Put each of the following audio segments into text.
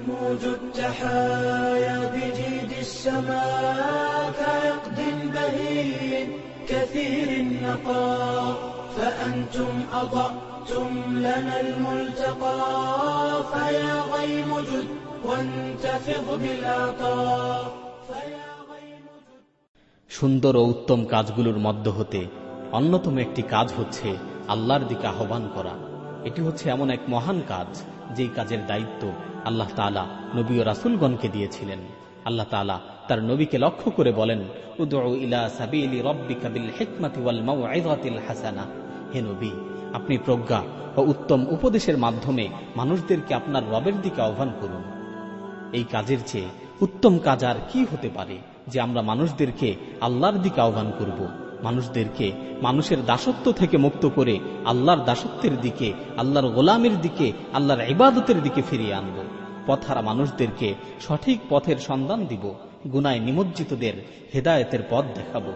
تموج التحايا بجيد السماء كعقد بهين كثير النقاء فأنتم أضأتم لنا الملتقى فيا غيم جد وانتفض بالعطاء فيا غيم جد সুন্দর ও উত্তম কাজগুলোর মধ্য হতে অন্যতম একটি কাজ হচ্ছে আল্লাহর দিকে আহ্বান করা এটি হচ্ছে এমন এক মহান কাজ, যেই কাজের দায়িত্ব আল্লাহ তালা নবী ও রাসুলগণকে দিয়েছিলেন। আল্লাহ তালা তার নবীকে লক্ষ্য করে বলেন হাসানা। হে নবী, আপনি প্রজ্ঞা ও উত্তম উপদেশের মাধ্যমে মানুষদেরকে আপনার রবের দিকে আহ্বান করুন। এই কাজের চেয়ে উত্তম কাজ আর কি হতে পারে, যে আমরা মানুষদেরকে আল্লাহর দিকে আহ্বান করব? মানুষদেরকে, মানুষের দাসত্ব থেকে মুক্ত করে আল্লাহর দাসত্বের দিকে, আল্লাহর গোলামের দিকে, আল্লাহর ইবাদতের দিকে ফিরিয়ে আনব। পথারা মানুষদেরকে সঠিক পথের সন্ধান দিব, গুনায় নিমজ্জিতদের হেদায়েতের পথ দেখাবো।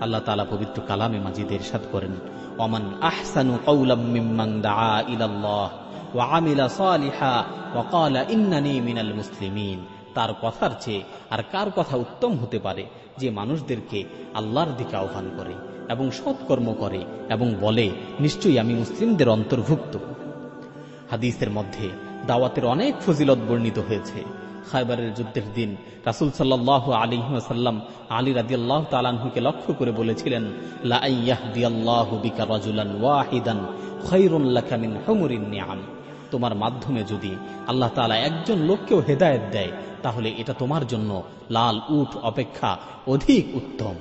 আল্লাহ তালা পবিত্র কালামে মাজিদের সাদ করেন অমান আহসানু কৌলাম ইলাল্লাহ ওয়া আমিলা সালিহা ওয়া ক্বালা ইন্নানি মিনাল মুসলিমিন। তার কথার চেয়ে আর কার কথা উত্তম হতে পারে যে মানুষদেরকে আল্লাহর দিকে আহ্বান করে এবং সৎকর্ম করে এবং বলে, নিশ্চয়ই আমি মুসলিমদের অন্তর্ভুক্ত। হাদিসের মধ্যে দাওয়াতের অনেক ফজিলত বর্ণিত হয়েছে। খাইবারের যুদ্ধের দিন রাসুল সাল্লাহ আলী সাল্লাম আলী রাদি আল্লাহ তালাহুকে লক্ষ্য করে বলেছিলেন ওয়াহিদান খৈরুল্লাকামিন হমুরিন নিয়াম তোমার মাধ্যমে যদি আল্লাহ তালা একজন লোককেও হেদায়ত দেয়, তাহলে এটা তোমার জন্য লাল উঠ অপেক্ষা অধিক উত্তম।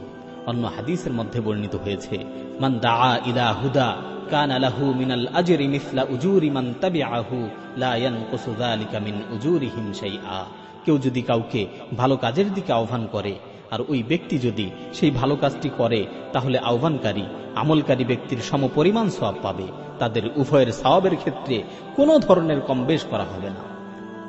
অন্য হাদিসের মধ্যে বর্ণিত হয়েছে, মান দা ইলা হুদা কান আলাহু মিনাল আজরি মিসলা উজুরি মান তাবিআহু লা ইয়ানকুসু যালিকা মিন উজুরিহিম শাইআ। কেউ যদি কাউকে ভালো কাজের দিকে আহ্বান করে আর ওই ব্যক্তি যদি সেই ভালো কাজটি করে, তাহলে আহ্বানকারী, আমলকারী ব্যক্তির সমপরিমাণ সওয়াব পাবে। তাদের উভয়ের সওয়াবের ক্ষেত্রে কোনো ধরনের কম বেশ করা হবে না।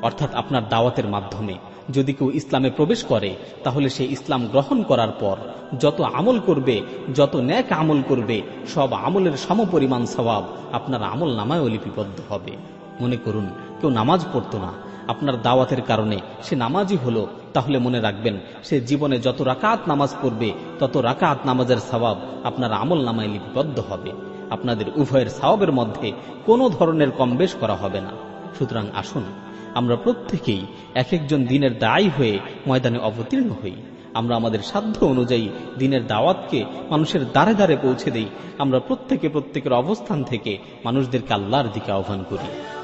অর্থাৎ আপনার দাওয়াতের মাধ্যমে যদি কেউ ইসলামে প্রবেশ করে, তাহলে সে ইসলাম গ্রহণ করার পর যত আমল করবে, যত ন্যাক আমল করবে, সব আমলের সমপরিমাণ স্বভাব আপনার আমল নামায়ও লিপিবদ্ধ হবে। মনে করুন কেউ নামাজ পড়তো না। আপনার দাওয়াতের কারণে সে নামাজই হলো। তাহলে মনে রাখবেন, সে জীবনে যত রাকাত নামাজ পড়বে, তত রাকাত নামাজের স্বভাব আপনার আমল নামায় লিপিবদ্ধ হবে। আপনাদের উভয়ের স্বভাবের মধ্যে কোনো ধরনের কমবেশ করা হবে না। সুতরাং আসুন, আমরা প্রত্যেকেই এক একজন দিনের দায়ী হয়ে ময়দানে অবতীর্ণ হই। আমরা আমাদের সাধ্য অনুযায়ী দিনের দাওয়াতকে মানুষের দ্বারে দ্বারে পৌঁছে দেই। আমরা প্রত্যেকে প্রত্যেকের অবস্থান থেকে মানুষদেরকে আল্লাহর দিকে আহ্বান করি।